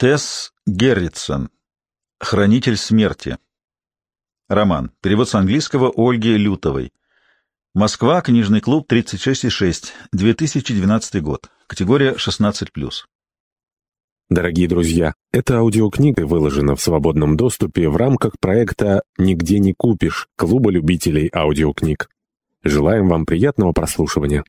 Тесс Герритсон. Хранитель смерти. Роман. Перевод с английского Ольги Лютовой. Москва. Книжный клуб 36,6. 2012 год. Категория 16+. Дорогие друзья, эта аудиокнига выложена в свободном доступе в рамках проекта «Нигде не купишь» Клуба любителей аудиокниг. Желаем вам приятного прослушивания.